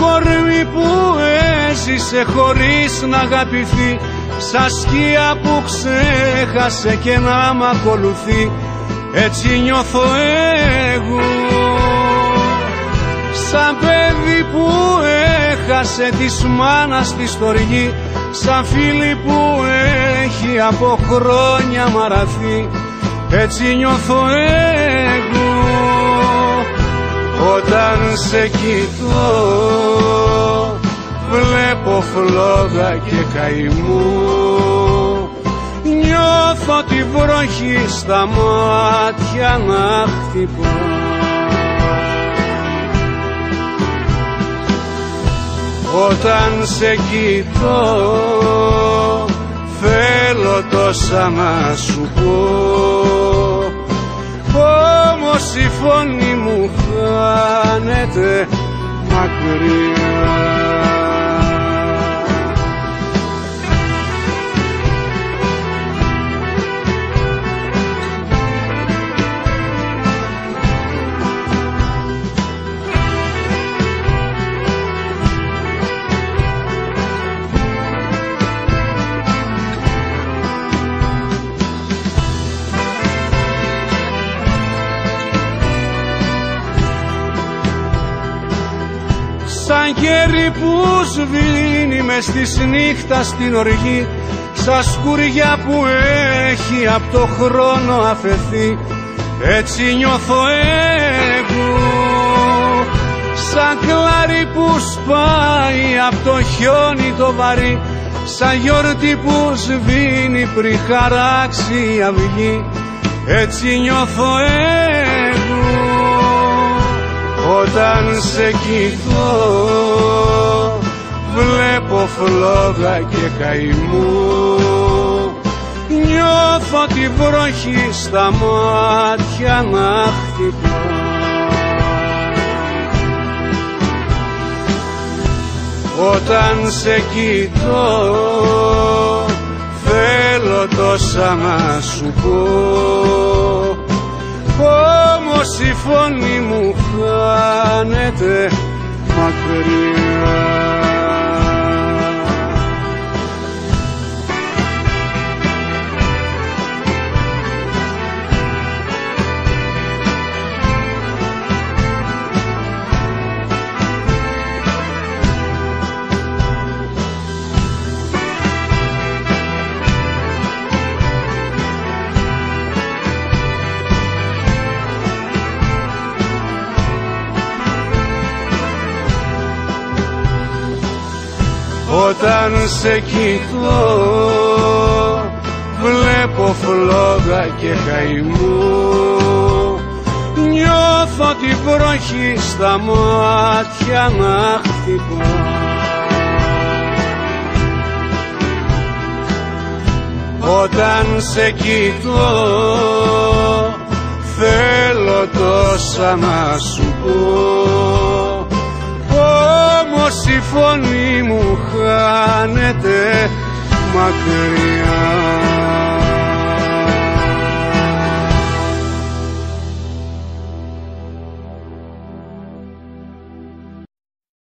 Σαν κορμί που έζησε χωρίς να αγαπηθεί Σαν σκία που ξέχασε και να μ' ακολουθεί Έτσι νιώθω εγώ. Σαν παιδί που έχασε της μάνας της στοργή Σαν φίλη που έχει από χρόνια μαραθεί Έτσι νιώθω εγώ Όταν σε κοιτώ βλέπω φλόγα και καημού Νιώθω τη βροχή στα μάτια να χτυπώ. Όταν σε κοιτώ θέλω τόσα να σου πω. Όμως η φωνή μου χάνεται μακριά Σαν χέρι που σβήνει μες στη νύχτας στην οργή Σαν σκουριά που έχει από το χρόνο αφαιθεί. Έτσι νιώθω εγώ Σαν κλάρι που σπάει από το χιόνι το βαρύ Σαν γιορτή που σβήνει πριν χαράξει η αυγή. Έτσι νιώθω εγώ όταν σε κοιτώ βλέπω φλόγα και καημού Νιώθω τη βροχή στα μάτια να χτυπώ. Όταν σε κοιτώ θέλω τόσα να σου πω. Όμως η φωνή μου χάνεται μακριά Όταν σε κοιτώ βλέπω φλόγα και καημού Νιώθω τη βροχή στα μάτια να χτυπώ. Όταν σε κοιτώ θέλω τόσα να σου πω. όμως η φωνή μου χάνεται μακριά